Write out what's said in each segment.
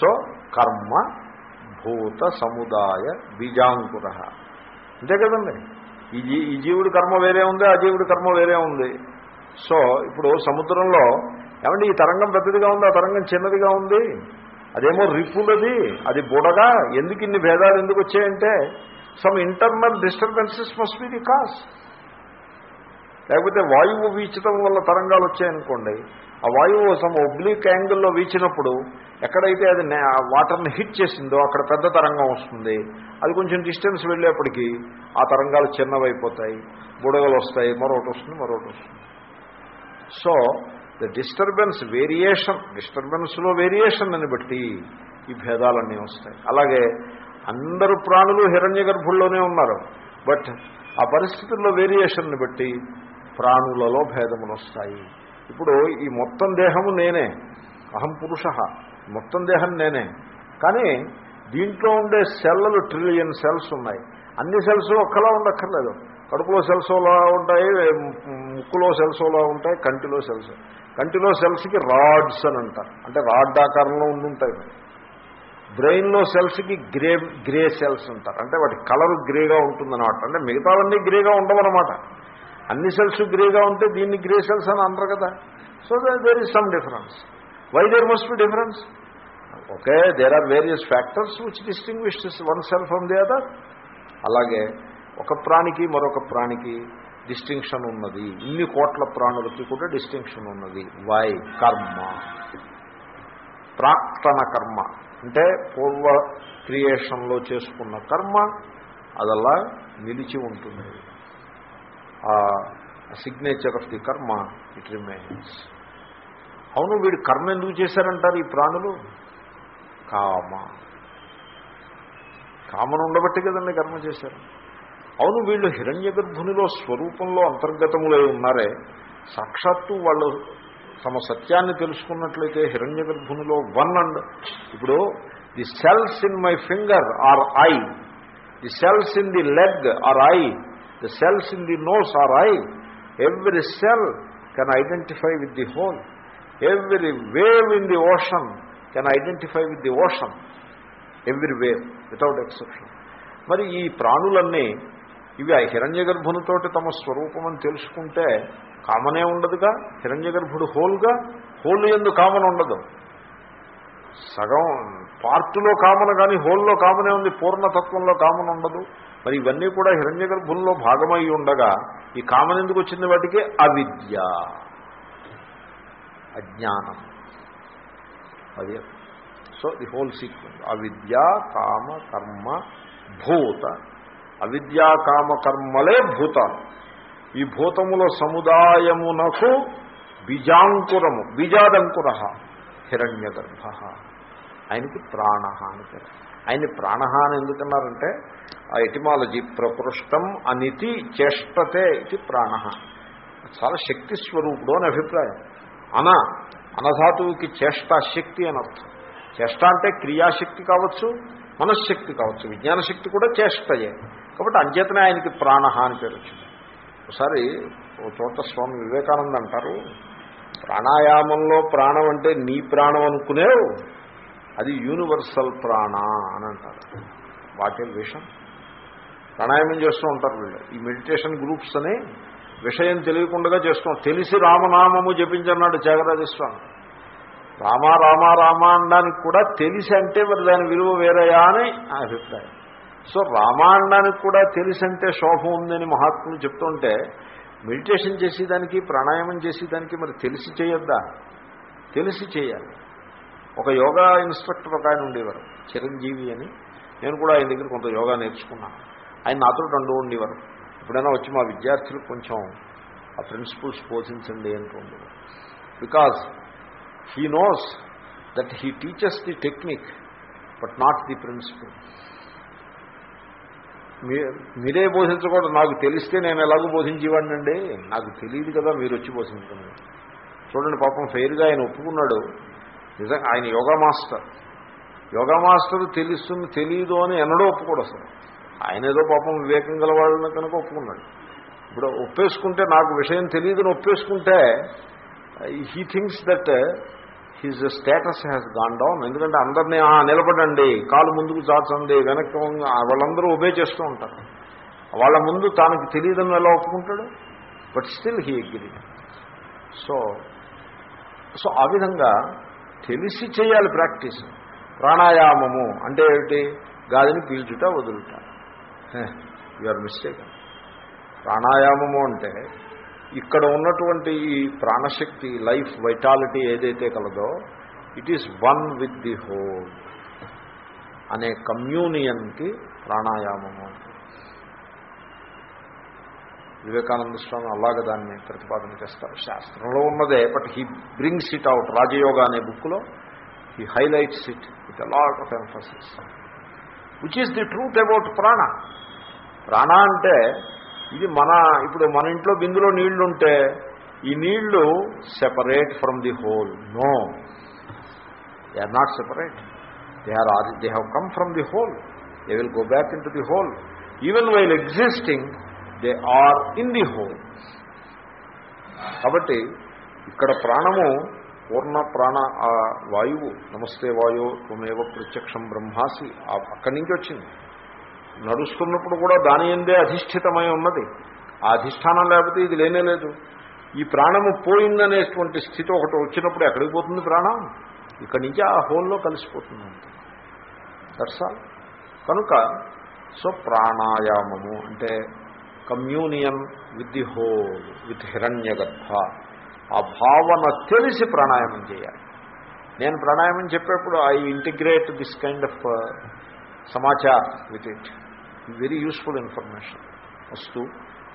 So కర్మ భూత సముదాయ బీజాంకుర. అంతే కదండి? ఈ జీ ఈ జీవుడి కర్మ వేరే ఉంది ఆ జీవుడి కర్మ వేరే ఉంది. సో ఇప్పుడు సముద్రంలో ఏమంటే ఈ తరంగం పెద్దదిగా ఉంది ఆ తరంగం చిన్నదిగా ఉంది? అదేమో రిపులది అది బుడగా ఎందుకు ఇన్ని భేదాలు ఎందుకు వచ్చాయంటే some internal disturbances must be the cause లేకపోతే వాయువు వీచడం వల్ల తరంగాలు వచ్చాయనుకోండి ఆ వాయువు కోసం ఒబ్లిక్ యాంగిల్లో వీచినప్పుడు ఎక్కడైతే అది వాటర్ని హిట్ చేసిందో అక్కడ పెద్ద తరంగం వస్తుంది. అది కొంచెం డిస్టెన్స్ వెళ్ళేప్పటికీ ఆ తరంగాలు చిన్నవైపోతాయి. బుడగలు వస్తాయి మరొకటి వస్తుంది మరొకటి వస్తుంది. సో ద డిస్టర్బెన్స్ వేరియేషన్ డిస్టర్బెన్స్లో వేరియేషన్ అని బట్టి ఈ భేదాలన్నీ వస్తాయి. అలాగే అందరు ప్రాణులు హిరణ్య గర్భుల్లోనే ఉన్నారు. బట్ ఆ పరిస్థితుల్లో వేరియేషన్ని బట్టి ప్రాణులలో భేదములు వస్తాయి ఇప్పుడు ఈ మొత్తం దేహము నేనే. అహం పురుష. మొత్తం దేహం నేనే. కానీ దీంట్లో ఉండే సెల్లలు ట్రిలియన్ సెల్స్ ఉన్నాయి. అన్ని సెల్స్ ఒక్కలా ఉండక్కర్లేదు. కడుపులో సెల్స్ ఉంటాయి ముక్కులో సెల్స్ ఉంటాయి కంటిలో సెల్స్ కంటిలో సెల్స్కి రాడ్స్ అని అంటారు. అంటే రాడ్ ఆకారంలో ఉండుంటాయి బ్రెయిన్లో సెల్స్కి గ్రే గ్రే సెల్స్ అంటారు. అంటే వాటి కలర్ గ్రేగా ఉంటుందన్నమాట. అంటే మిగతావన్నీ గ్రేగా ఉండవన్నమాట. అన్ని సెల్స్ గ్రేగా ఉంటే దీన్ని గ్రే సెల్స్ అని అంటారు కదా. So there is some difference why there must be difference okay there are various factors which distinguish one cell from the other అలాగే ఒక ప్రాణికి మరొక ప్రాణికి డిస్టింక్షన్ ఉన్నది. ఇన్ని కోట్ల ప్రాణులకి కూడా డిస్టింక్షన్ ఉన్నది. వై కర్మ. ప్రాక్తన కర్మ. అంటే పూర్వ క్రియేషన్లో చేసుకున్న కర్మ అదల్లా నిలిచి ఉంటుంది. Signature of the karma it remains అవును వీడు కర్మ ఎందుకు చేశారంటారు ఈ ప్రాణులు? కామ. కామను ఉండబట్టి కదండి కర్మ చేశారు. అవును వీళ్ళు హిరణ్య గర్భునిలో స్వరూపంలో అంతర్గతములై ఉన్నారే. సాక్షాత్తు వాళ్ళు తమ సత్యాన్ని తెలుసుకున్నట్లయితే హిరణ్య గర్భునిలో వన్ అండ్ ఇప్పుడు the cells in my finger are I the cells in the leg are I the cells in the nose are I every cell can identify with the whole every wave in the ocean can identify with the ocean every wave without exception మరి ఈ ప్రాణులన్నీ ఇవి ఆ హిరణ్య గర్భునితోటి తమ స్వరూపం అని తెలుసుకుంటే కామనే ఉండదుగా హిరణ్య గర్భుడు హోల్గా హోల్ ఎందు కామన్ ఉండదు. సగం పార్టులో కామన్ కానీ హోల్లో కామనే ఉంది పూర్ణతత్వంలో కామన్ ఉండదు. మరి ఇవన్నీ కూడా హిరణ్య గర్భుల్లో భాగమై ఉండగా ఈ కామన్ ఎందుకు వచ్చింది వాటికి? అవిద్య. అజ్ఞానం. అది. సో ది హోల్ సీక్వెన్స్ అవిద్య కామ కర్మ భూత. అవిద్యా కామ కర్మలే భూతాలు. ఈ భూతముల సముదాయమునకు బీజాంకురము బీజాదంకుర హిరణ్య గర్భ ఆయనకి ప్రాణ అని ఆయన్ని ఆయన ప్రాణ అని ఎందుకన్నారంటే ఆ ఎటిమాలజీ ప్రపృష్టం అనితి చేష్టతే ఇది ప్రాణ చాలా శక్తి స్వరూపుడు అని అభిప్రాయం. అన అనధాతువుకి చేష్టాశక్తి అని అర్థం. చేష్ట అంటే క్రియాశక్తి కావచ్చు మనశ్శక్తి కావచ్చు. విజ్ఞానశక్తి కూడా చేష్టయే. కాబట్టి అంచేతనే ఆయనకి ప్రాణ అని పేరు వచ్చింది. ఒకసారి ఓ చోట స్వామి వివేకానంద అంటారు ప్రాణాయామంలో ప్రాణం అంటే నీ ప్రాణం అనుకునేవు అది యూనివర్సల్ ప్రాణ అని అంటారు. వాటిల్ విషయం? ప్రాణాయామం చేస్తూ ఉంటారు వీళ్ళు. ఈ మెడిటేషన్ గ్రూప్స్ అని విషయం తెలియకుండా చేస్తాం తెలిసి రామనామము జపించన్నాడు త్యాగరాజస్వామి. రామ రామ రామ అనడానికి కూడా తెలిసి అంటే మరి దాని విలువ వేరయా అని అభిప్రాయం. సో రామాయణానికి కూడా తెలిసి అంటే శోభ ఉందని మహాత్ములు చెప్తుంటే మెడిటేషన్ చేసేదానికి ప్రాణాయామం చేసేదానికి మరి తెలిసి చేయొద్దా? తెలిసి చేయాలి. ఒక యోగా ఇన్స్ట్రక్టర్ ఒక ఆయన ఉండేవారు చిరంజీవి అని. నేను కూడా ఆయన దగ్గర కొంత యోగా నేర్చుకున్నాను. ఆయన నాతో రెండు ఉండేవారు. ఎప్పుడైనా వచ్చి మా విద్యార్థులకు కొంచెం ఆ ప్రిన్సిపల్స్ బోధించండి అంటూ ఉండేవారు. Because he knows that he teaches the technique but not the principle మీరే బోధించకూడదు. నాకు తెలిస్తే నేను ఎలాగో బోధించేవాడినండి నాకు తెలియదు కదా మీరు వచ్చి బోధించండి. చూడండి పాపం ఫెయిర్గా ఆయన ఒప్పుకున్నాడు. నిజంగా ఆయన యోగా మాస్టర్. యోగా మాస్టర్ తెలుస్తుంది తెలియదు అని ఎన్నడూ ఒప్పుకోడు అసలు. ఆయన ఏదో పాపం వివేకం గల వాళ్ళని కనుక ఒప్పుకున్నాడు. ఇప్పుడు ఒప్పేసుకుంటే నాకు విషయం తెలియదని ఒప్పేసుకుంటే he thinks that his status has gone down ఎందుకంటే అందరినీ నిలబడండి కాలు ముందుకు చాచండి వెనక్కి వాళ్ళందరూ ఒబే చేస్తూ ఉంటారు. వాళ్ళ ముందు తనకు తెలియదని ఎలా ఒప్పుకుంటాడు? But still he agree so so ఆ విధంగా తెలిసి చేయాలి ప్రాక్టీస్. ప్రాణాయామము అంటే ఏమిటి? గాలిని పీల్చుట వదులుట. యువర్ మిస్టేక్ ప్రాణాయామము అంటే ఇక్కడ ఉన్నటువంటి ఈ ప్రాణశక్తి లైఫ్ వైటాలిటీ ఏదైతే కలదో it is one with the whole అనే కమ్యూనియన్కి ప్రాణాయామము అంటే వివేకానంద స్వామి అలాగ దాన్ని ప్రతిపాదన చేస్తారు. శాస్త్రంలో ఉన్నదే but he brings it out Raja Yoga అనే బుక్లో he highlights it with a lot of emphasis which is the truth about prana ప్రాణ అంటే ఇది మన ఇప్పుడు మన ఇంట్లో బిందులో నీళ్ళుంటే ఈ నీళ్ళు separate from the whole no they are not separate they are they have come from the whole they will go back in the whole even while existing they are in the whole కాబట్టి ఇక్కడ ప్రాణము పూర్ణ ప్రాణ ఆ వాయువు నమస్తే వాయు త్వమేవ ప్రత్యక్షం బ్రహ్మాసి అక్కడి నుంచి వచ్చింది. నడుస్తున్నప్పుడు కూడా దాని ఎందే అధిష్ఠితమై ఉన్నది. ఆ అధిష్టానం లేకపోతే ఇది లేనే లేదు. ఈ ప్రాణము పోయిందనేటువంటి స్థితి ఒకటి వచ్చినప్పుడు ఎక్కడికి పోతుంది ప్రాణం? ఇక్కడి నుంచి ఆ హోల్లో కలిసిపోతుంది అంతే. కనుక సో ప్రాణాయామము అంటే communion with the whole with Hiranyagarbha. ఆ భావన తెలిసి ప్రాణాయామం చేయాలి. నేను ప్రాణాయామం చెప్పేప్పుడు I integrate this kind of samachar with it. Very useful information వస్తూ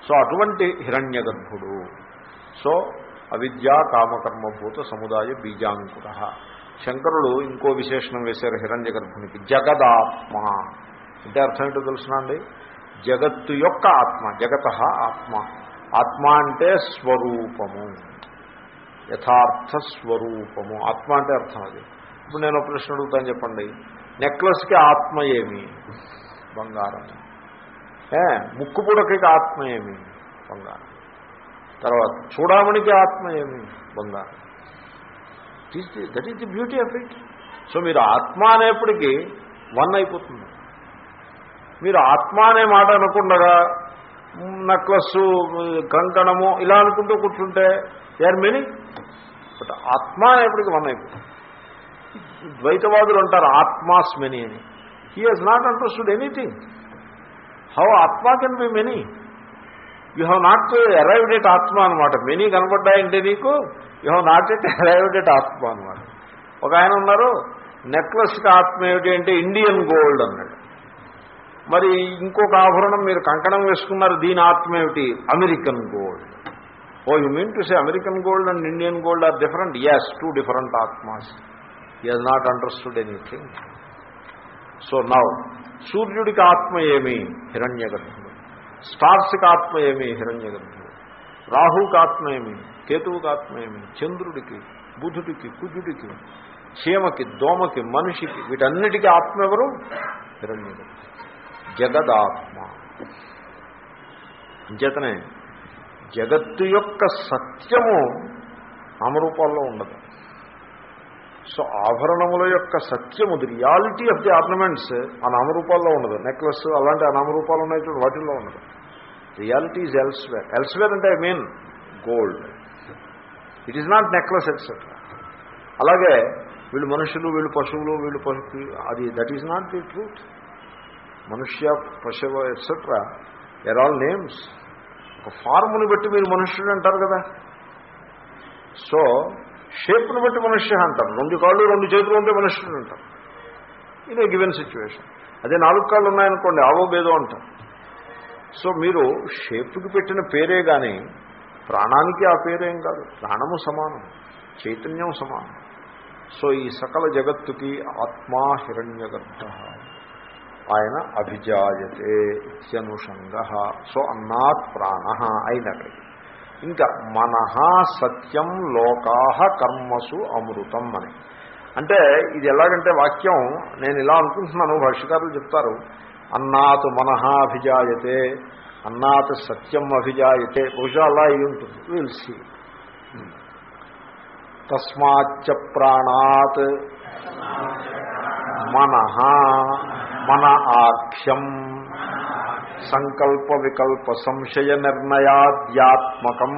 సో అటువంటి హిరణ్య గర్భుడు సో అవిద్యా కామకర్మభూత సముదాయ బీజాంకుర. శంకరుడు ఇంకో విశేషణం వేశారు హిరణ్య గర్భునికి జగదాత్మ. అంటే అర్థం ఏంటో తెలుసునా అండి? జగత్తు యొక్క ఆత్మ జగత ఆత్మ. ఆత్మ అంటే స్వరూపము. యథార్థ స్వరూపము. ఆత్మ అంటే అర్థం అది. ఇప్పుడు నేను ప్రశ్న అడుగుతాను చెప్పండి. నెక్లెస్కి ఆత్మ ఏమి? బంగారం. ఏ ముక్కు పుడకకి ఆత్మ ఏమి? బంగారం. తర్వాత చూడమణికి ఆత్మ ఏమి? బంగారం. That is the beauty of it so మీరు ఆత్మ అనేప్పటికీ వన్ అయిపోతుంది. మీరు ఆత్మ అనే మాట అనుకుండగా నక్లస్సు కంకణము ఇలా అనుకుంటూ కూర్చుంటే దే ఆర్ మెనీ బట్ ఆత్మ అనేప్పటికీ వన్ అయిపోతుంది ద్వైతవాదులు అంటారు ఆత్మాస్ మెనీ అని. He has not understood anything how atma can be many you have not arrived at atma అనమాట మెనీ కనపడ్డాయంటే నీకు you have not at arrived at atma అనమాట ఒక ఆయన ఉన్నారు నెక్లెస్కి ఆత్మ ఏమిటి అంటే ఇండియన్ గోల్డ్ అన్నాడు. మరి ఇంకొక ఆభరణం మీరు కంకణం వేసుకున్నారు దీని ఆత్మ ఏమిటి? American gold O you mean to say American gold and Indian gold are different as two different atmas he not understood anything so now సూర్యుడికి ఆత్మ ఏమి హిరణ్య గర్భుడు స్టార్స్కి ఆత్మ ఏమి హిరణ్య గర్భుడు రాహుకి ఆత్మ ఏమి కేతువుకి ఆత్మ ఏమి చంద్రుడికి బుధుడికి కుజుడికి చీమకి దోమకి మనిషికి వీటన్నిటికీ ఆత్మ ఎవరు? హిరణ్య గర్భుడు జగదాత్మ. అంచేతనే జగత్తు యొక్క సత్యము నామరూపాల్లో ఉండదు. సో ఆభరణముల యొక్క సత్యము the reality of the ornaments ఆ నామరూపాల్లో ఉండదు. నెక్లెస్ అలాంటి ఆ నామరూపాలు ఉన్నాయి వాటిల్లో ఉండదు. రియాలిటీ ఈజ్ ఎల్స్వేర్ ఎల్స్వేర్ అంటే I mean gold it is not necklace etcetera అలాగే వీళ్ళు మనుషులు వీళ్ళు పశువులు వీళ్ళు పశు అది that is not the truth మనుష్య పశువ ఎట్సెట్రా ఎర్ ఆల్ నేమ్స్ ఒక ఫార్ముని బట్టి మీరు మనుష్యుడు అంటారు కదా. సో షేప్ను బట్టి మనుష్య అంటారు. రెండు కాళ్ళు రెండు చేతులు ఉంటే మనుష్యుడు అంటారు. ఇది ఏ గివెన్ సిచ్యువేషన్ అదే నాలుగు కాళ్ళు ఉన్నాయనుకోండి ఆవో భేదో అంటారు. సో మీరు షేప్కి పెట్టిన పేరే కానీ ప్రాణానికి ఆ పేరేం కాదు. ప్రాణము సమానం. చైతన్యం సమానం. సో ఈ సకల జగత్తుకి ఆత్మా హిరణ్యగర్భ. ఆయన అభిజాయతే ఇత్యనుషంగ. సో అన్నాత్ ప్రాణ అయినట్టు. ఇంకా మనహ సత్యం లోకాహ కర్మసు అమృతం అని. అంటే ఇది ఎలాగంటే వాక్యం నేను ఇలా అనుకుంటున్నాను భాష్యకారులు చెప్తారు అన్నాత్ మనహ అభిజాయతే అన్నాత్ సత్యం అభిజాయతే. బహుశా అలా అయి ఉంటుంది. విల్ తస్మాచ్చ ప్రాణాత్ మన మన ఆఖ్యం. సంకల్ప వికల్ప సంశయ నిర్ణయాద్యాత్మకం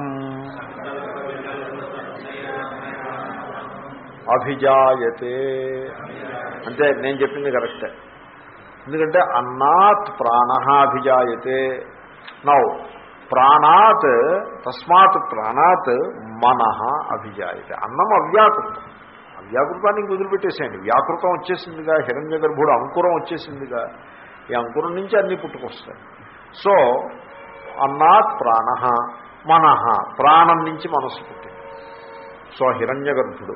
అభిజాయతే. అంటే నేను చెప్పింది కరెక్టే. ఎందుకంటే అన్నాత్ ప్రాణ అభిజాయతే. నౌ ప్రాణాత్ తస్మాత్ ప్రాణాత్ మన అభిజాయతే. అన్నం అవ్యాకృతం. వ్యాకృతాన్ని ఇంక వదిలిపెట్టేసేయండి. వ్యాకృతం వచ్చేసిందిగా హిరణ్య గర్భుడు అంకురం వచ్చేసిందిగా ఈ అంకురం నుంచి అన్నీ పుట్టుకొస్తాయి. సో అన్నాత్ ప్రాణ మన ప్రాణం నుంచి మనస్సు పుట్టింది. సో హిరణ్య గర్భుడు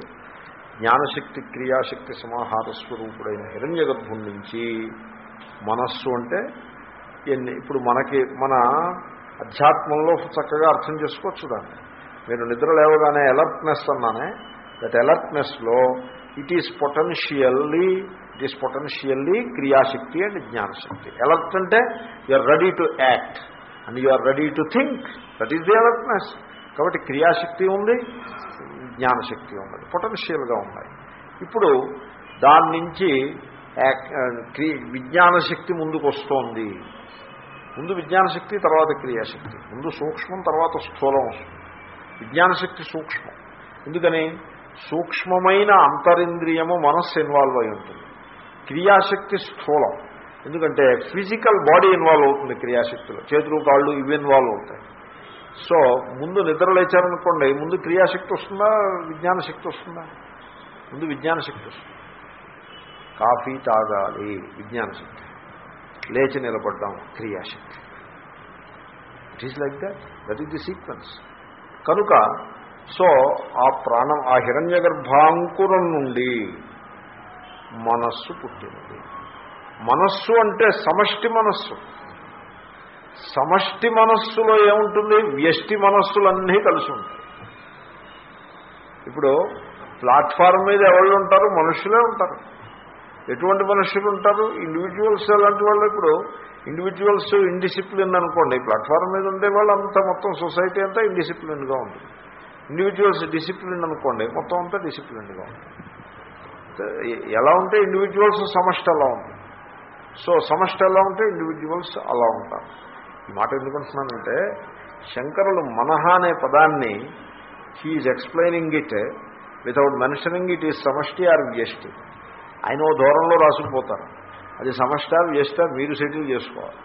జ్ఞానశక్తి క్రియాశక్తి సమాహార స్వరూపుడైన హిరణ్య గర్భుడి నుంచి మనస్సు అంటే ఎన్ని ఇప్పుడు మనకి మన అధ్యాత్మంలో చక్కగా అర్థం చేసుకోవచ్చు దాన్ని. మీరు నిద్ర లేవగానే అలర్ట్నెస్ అన్నానే that అలర్ట్నెస్లో it is potentially it is potentially kriyashakti and jnanashakti alert అంటే you are ready to act and you are ready to think that is the alertness కాబట్టి క్రియాశక్తి ఉంది జ్ఞానశక్తి ఉన్నది. పొటెన్షియల్గా ఉన్నాయి. ఇప్పుడు దాని నుంచి uh, విజ్ఞాన శక్తి ముందుకు వస్తోంది. ముందు విజ్ఞాన శక్తి తర్వాత క్రియాశక్తి. ముందు సూక్ష్మం తర్వాత స్థూలం వస్తుంది. విజ్ఞానశక్తి సూక్ష్మం. ఎందుకని? సూక్ష్మమైన అంతరింద్రియము మనస్సు ఇన్వాల్వ్ అయి ఉంటుంది. క్రియాశక్తి స్థూలం. ఎందుకంటే ఫిజికల్ బాడీ ఇన్వాల్వ్ అవుతుంది క్రియాశక్తిలో. చేతులు కాళ్ళు ఇవి ఇన్వాల్వ్ అవుతాయి. సో ముందు నిద్ర లేచారనుకోండి ముందు క్రియాశక్తి వస్తుందా విజ్ఞాన శక్తి వస్తుందా? ముందు విజ్ఞాన శక్తి వస్తుంది. కాఫీ తాగాలి విజ్ఞాన శక్తి లేచి నిలబడ్డాం క్రియాశక్తి. It is like that that is the sequence కనుక సో ఆ ప్రాణం ఆ హిరణ్య గర్భాంకురం నుండి మనస్సు పుట్టింది. మనస్సు అంటే సమష్టి మనస్సు. సమష్టి మనస్సులో ఏముంటుంది? వ్యష్టి మనస్సులన్నీ కలిసి ఉంటాయి. ఇప్పుడు ప్లాట్ఫారం మీద ఎవరు ఉంటారు? మనుషులే ఉంటారు. ఎటువంటి మనుషులు ఉంటారు? ఇండివిజువల్స్ అలాంటి వాళ్ళు ఇప్పుడు ఇండివిజువల్స్ ఇండిసిప్లిన్ అనుకోండి ప్లాట్ఫారం మీద ఉండే వాళ్ళు అంతా మొత్తం సొసైటీ అంతా ఇండిసిప్లిన్గా ఉంటుంది. ఇండివిజువల్స్ డిసిప్లిన్ అనుకోండి మొత్తం అంతా డిసిప్లిన్గా ఉంటుంది. ఎలా ఉంటే ఇండివిజువల్స్ సమష్టి అలా ఉంటుంది. సో సమష్టి ఎలా ఉంటే ఇండివిజువల్స్ అలా ఉంటారు. ఈ మాట ఎందుకంటున్నానంటే శంకరులు మనహ అనే పదాన్ని he is explaining it without mentioning it is samashti or vyashti. ఆయన ఓ దూరంలో రాసుకుపోతారు అది సమష్ట వ్యష్ట మీరు సెటిల్ చేసుకోవాలి.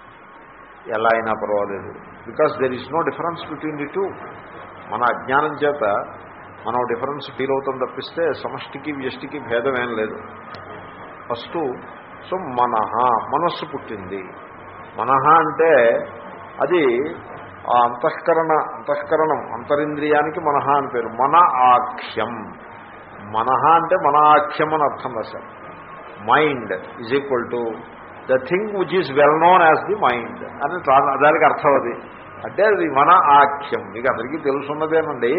ఎలా అయినా పర్వాలేదు. Because there is no difference between the two మన అజ్ఞానం చేత మనం డిఫరెన్స్ ఫీల్ అవుతాం తప్పిస్తే సమష్టికి వ్యష్టికి భేదం ఏం లేదు. ఫస్ట్ సో మనహ మనస్సు పుట్టింది. మనహ అంటే అది ఆ అంతఃకరణ అంతఃకరణం అంతరింద్రియానికి మనహ అని పేరు. మన ఆఖ్యం. మనహ అంటే మన ఆఖ్యం అని అర్థం రాశారు. Mind is equal to the thing which is well known as the mind అని దానికి అర్థం అది. అంటే అది మన ఆఖ్యం. మీకు అందరికీ తెలుసున్నదేనండి.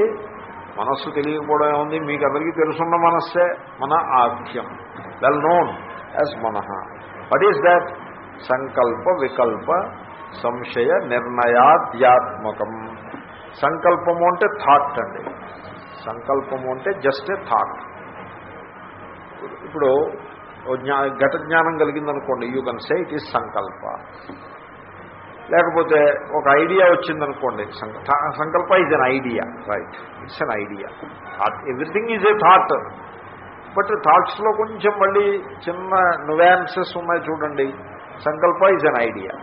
మనస్సు తెలియకపోవడం ఏముంది? మీకు అందరికీ తెలుసున్న మనస్సే మన ఆఖ్యం. వెల్ నోన్ యాజ్ మనహ. వట్ ఈస్ దాట్ సంకల్ప వికల్ప సంశయ నిర్ణయాధ్యాత్మకం. సంకల్పము అంటే థాట్ అండి. సంకల్పము అంటే జస్ట్ ఏ థాట్ ఇప్పుడు జ్ఞా ఘట జ్ఞానం కలిగిందనుకోండి you can say it is sankalpa. లేకపోతే ఒక ఐడియా వచ్చిందనుకోండి. Sankalpa is an idea right it's an idea everything is a thought but థాట్స్లో కొంచెం మళ్ళీ చిన్న నువాన్సెస్ ఉన్నాయి చూడండి. Sankalpa is an idea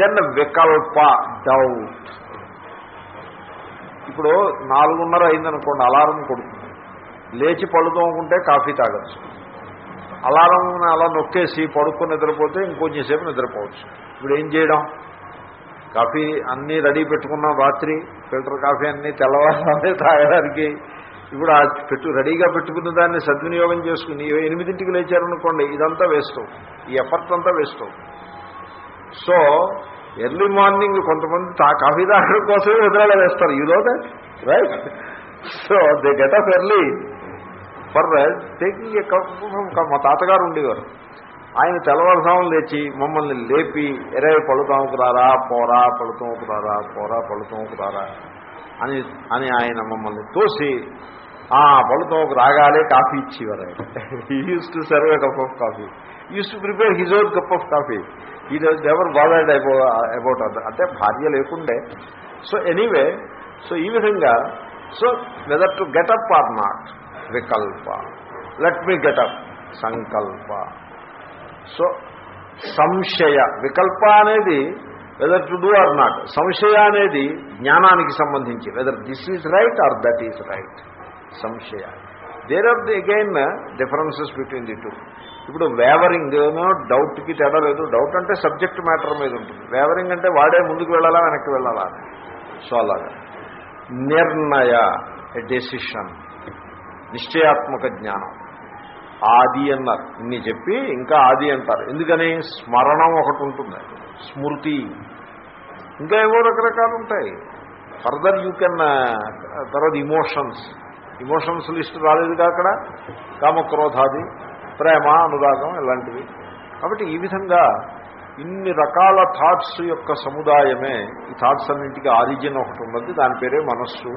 then vikalpa doubt ఇప్పుడు నాలుగున్నర అయిందనుకోండి అలారం కొడుతుంది. లేచి పడుతోముకుంటే కాఫీ తాగచ్చు. అలారం అలా నొక్కేసి పడుకొని నిద్రపోతే ఇంకొంచెం సేపు నిద్రపోవచ్చు. ఇప్పుడు ఏం చేయడం? కాఫీ అన్నీ రెడీ పెట్టుకున్నాం రాత్రి. ఫిల్టర్ కాఫీ అన్నీ తెల్లవారు తాగడానికి. ఇప్పుడు ఆ పెట్టు రెడీగా పెట్టుకున్న దాన్ని సద్వినియోగం చేసుకుని ఎనిమిదింటికి లేచారనుకోండి ఇదంతా వేస్తాం ఈ ఎఫర్ట్ అంతా వేస్తాం సో ఎర్లీ మార్నింగ్ కొంతమంది తా కాఫీ తాగడం కోసమే నిద్రలో వేస్తారు. You know that right so they get up early for taking మా తాతగారు ఉండేవారు. ఆయన తెల్లవారుసాములు లేచి మమ్మల్ని లేపి ఎరే పళ్ళుతాముకు రారా పోరా పళ్ళుతాముకు రారా పోరా పళ్ళుతాముకు రారా అని అని ఆయన మమ్మల్ని తోసి ఆ ఒక రాగాలే కాఫీ ఇచ్చేవారు ఆయన. Used to serve cup of coffee used to prepare his own cup of coffee he ever bothered about about అంటే భార్య లేకుండే. సో ఎనీవే సో ఈ విధంగా so whether to get up or not వికల్ప. Let me get up సంకల్ప. So సంశయ. వికల్ప అనేది whether to do or not సంశయ అనేది జ్ఞానానికి సంబంధించి. Whether this is right or that is right సంశయ. There are the again differences between the two ఇప్పుడు wavering డౌట్కి తేడా లేదు. డౌట్ అంటే సబ్జెక్ట్ మ్యాటర్ మీద ఉంటుంది. వేవరింగ్ అంటే వాడే ముందుకు వెళ్ళాలా వెనక్కి వెళ్ళాలా? సో అలాగా. నిర్ణయ డెసిషన్ నిశ్చయాత్మక జ్ఞానం. ఆది అన్నారు. ఇన్ని చెప్పి ఇంకా ఆది అంటారు. ఎందుకని? స్మరణం ఒకటి ఉంటుంది. స్మృతి. ఇంకా ఏవో రకరకాలు ఉంటాయి. ఫర్దర్ యూ కెన్ తర్వాత ఇమోషన్స్ ఇమోషన్స్ లిస్ట్ రాలేదుగా అక్కడ? కామక్రోధాది ప్రేమ అనురాగం ఇలాంటివి. కాబట్టి ఈ విధంగా ఇన్ని రకాల థాట్స్ యొక్క సముదాయమే ఈ థాట్స్ అన్నింటికి ఆరిజిన్ ఒకటి ఉన్నది. దాని పేరే మనస్సు.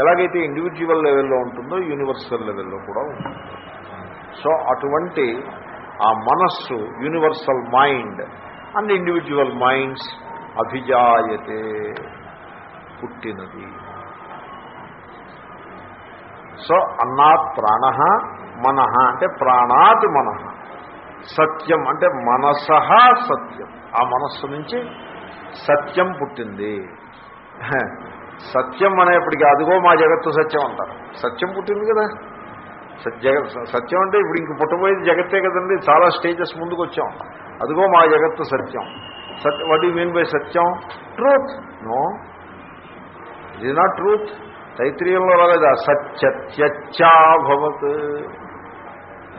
ఎలాగైతే ఇండివిజువల్ లెవెల్లో ఉంటుందో యూనివర్సల్ లెవెల్లో కూడా ఉంటుంది. సో అటువంటి ఆ మనస్సు universal mind and individual minds అభిజాయతే పుట్టినది. సో అన్నాత్ ప్రాణ మనః అంటే ప్రాణాత్ మన. సత్యం అంటే మనస సత్యం. ఆ మనస్సు నుంచి సత్యం పుట్టింది. సత్యం అనేప్పటికీ అదిగో మా జగత్తు సత్యం అంటారు. సత్యం పుట్టింది కదా? సత్య సత్యం అంటే ఇప్పుడు ఇంక పుట్టబోయేది జగత్తే కదండి. చాలా స్టేజెస్ ముందుకు వచ్చాం అదిగో మా జగత్తు సత్యం. Satya what you mean by satyam? Truth no ఇది నాట్ ట్రూత్ తైత్రీయంలో రాలేదా? సత్యత్యచ్చాభవత్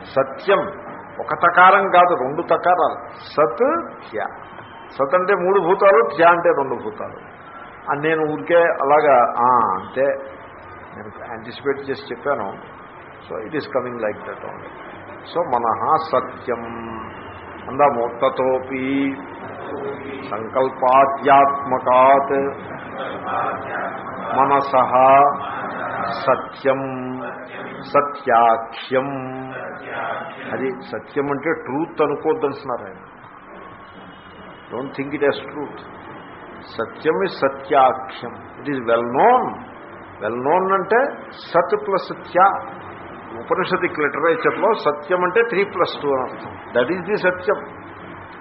సత్యం ఒక తకారం కాదు రెండు తకారాలు. సత్ త్య. సత్ అంటే మూడు భూతాలు త్య అంటే రెండు భూతాలు. అని నేను ఊరికే అలాగా అంటే నేను యాంటిసిపేట్ చేసి చెప్పాను. So it is coming like that only so మనహ సత్యం అందాము తతోపి సంకల్పాద్యాత్మకాత్ మనస సత్యం సత్యాఖ్యం అది సత్యం అంటే ట్రూత్ అనుకోద్దంటున్నారు ఆయన don't think it as truth satyam is సత్యాఖ్యం it is well known well known అంటే సత్ ప్లస్ త్యా ఉపనిషదిక్ లిటరేచర్లో సత్యం అంటే త్రీ ప్లస్ టూ అని అర్థం. That is the satyam.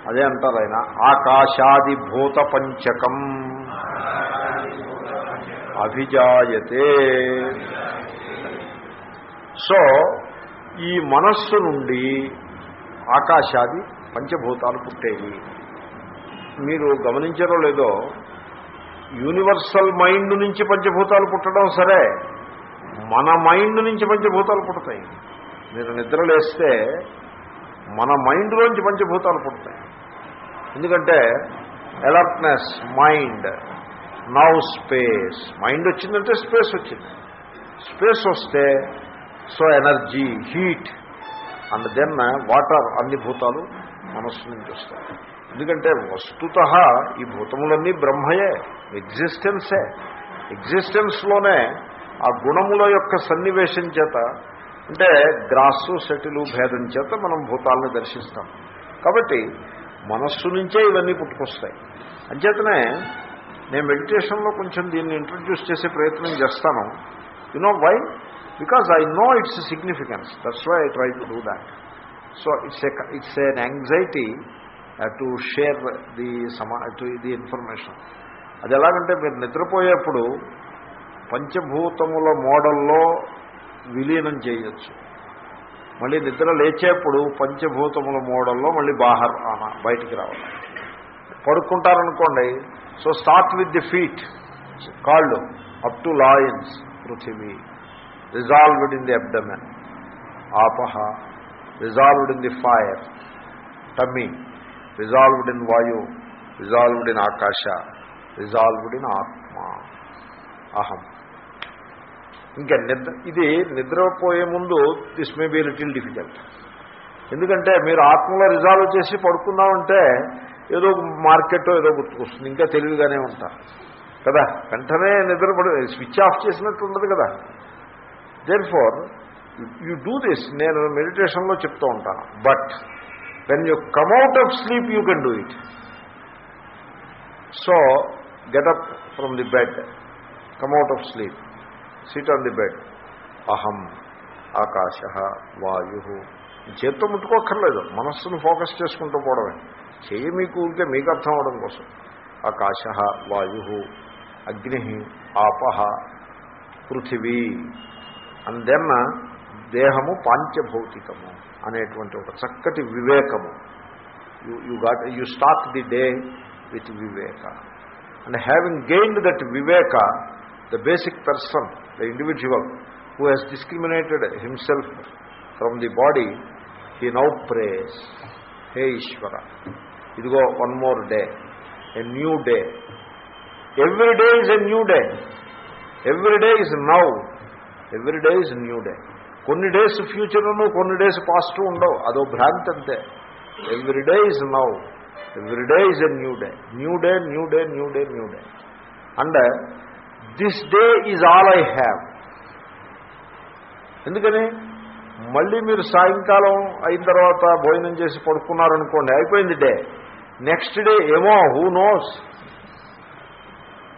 అదే అంటారు ఆయన. ఆకాశాది భూత పంచకం అభిజాయతే. సో ఈ మనస్సు నుండి ఆకాశాది పంచభూతాలు పుట్టేవి. మీరు గమనించారో లేదో యూనివర్సల్ మైండ్ నుంచి పంచభూతాలు పుట్టడం సరే. మన మైండ్ నుంచి పంచభూతాలు పుడతాయి. మీరు నిద్రలేస్తే మన మైండ్లోంచి పంచభూతాలు పుడతాయి. ఎందుకంటే alertness mind now space mind వచ్చిందంటే స్పేస్ వచ్చింది. స్పేస్ వస్తే so energy heat and then water అన్ని భూతాలు మనస్సు నుంచి వస్తాయి. ఎందుకంటే వస్తుత ఈ భూతములన్నీ బ్రహ్మయే ఎగ్జిస్టెన్సే ఎగ్జిస్టెన్స్లోనే ఆ గుణముల యొక్క సన్నివేశం చేత అంటే గ్రాసు సెటిలు భేదం చేత మనం భూతాలను దర్శిస్తాం. కాబట్టి మనస్సు నుంచే ఇవన్నీ పుట్టుకొస్తాయి. అంచేతనే నేను మెడిటేషన్లో కొంచెం దీన్ని ఇంట్రడ్యూస్ చేసే ప్రయత్నం చేస్తాను. You know why because I know its significance that's why I try to do that so it's it's an anxiety to share the సమా టు ది ఇన్ఫర్మేషన్ అది ఎలాగంటే మీరు నిద్రపోయేప్పుడు పంచభూతముల మోడల్లో విలీనం చేయొచ్చు. మళ్ళీ నిద్ర లేచేప్పుడు పంచభూతముల మోడల్లో మళ్ళీ బాహర్ ఆన బయటికి రావాలి. పడుకుంటారనుకోండి so start with the feet కాళ్ళు అప్ టు లాయన్స్ పృథివీ. రిజాల్వ్డ్ ఇన్ ది అబ్డమెన్ ఆపహ. Resolved in the fire tummy. Resolved in వాయు రిజాల్వ్డ్ ఇన్ ఆకాశ రిజాల్వ్డ్ ఇన్ ఆత్మ. అహం. ఇంకా నిద్ర ఇది నిద్రపోయే ముందు this may be little difficult ఎందుకంటే మీరు ఆత్మలో రిజాల్వ్ చేసి పడుకున్నామంటే ఏదో మార్కెట్ ఏదో గుర్తుకొస్తుంది ఇంకా తెలివిగానే ఉంటారు. కదా? వెంటనే నిద్రపడి స్విచ్ ఆఫ్ చేసినట్టు ఉండదు కదా? Therefore you do this నేను మెడిటేషన్లో చెప్తూ ఉంటాను. But when you come out of sleep you can do it so get up from the bed come out of sleep sit on the bed అహం ఆకాశ వాయు. చేత్తో ముట్టుకోక్కర్లేదు. మనస్సును ఫోకస్ చేసుకుంటూ పోవడమే. చెయ్యి మీకు ఉంటే మీకు అర్థం అవడం కోసం. ఆకాశ వాయు. అగ్ని ఆపహ పృథివీ. అండ్ దెన్ దేహము పాంచభౌతికము అనేటువంటి ఒక చక్కటి వివేకము. You you got you start the day with Viveka. And having gained that Viveka the basic person the individual who has discriminated himself from the body he now prays హే ఈశ్వర ఇదిగో one more day a new day every day is a new day every day is now every day is new day కొన్ని days ఫ్యూచర్ను కొన్ని days past ఉండవు. అదో భ్రాంతి అంతే. Every day is now every day is a new day new day new day new day new day and this day is all I have ఎందుకని? మళ్ళీ మీరు సాయంకాలం అయిన తర్వాత భోజనం చేసి పడుకున్నారనుకోండి అయిపోయింది డే. నెక్స్ట్ డే ఏమో హూ నోస్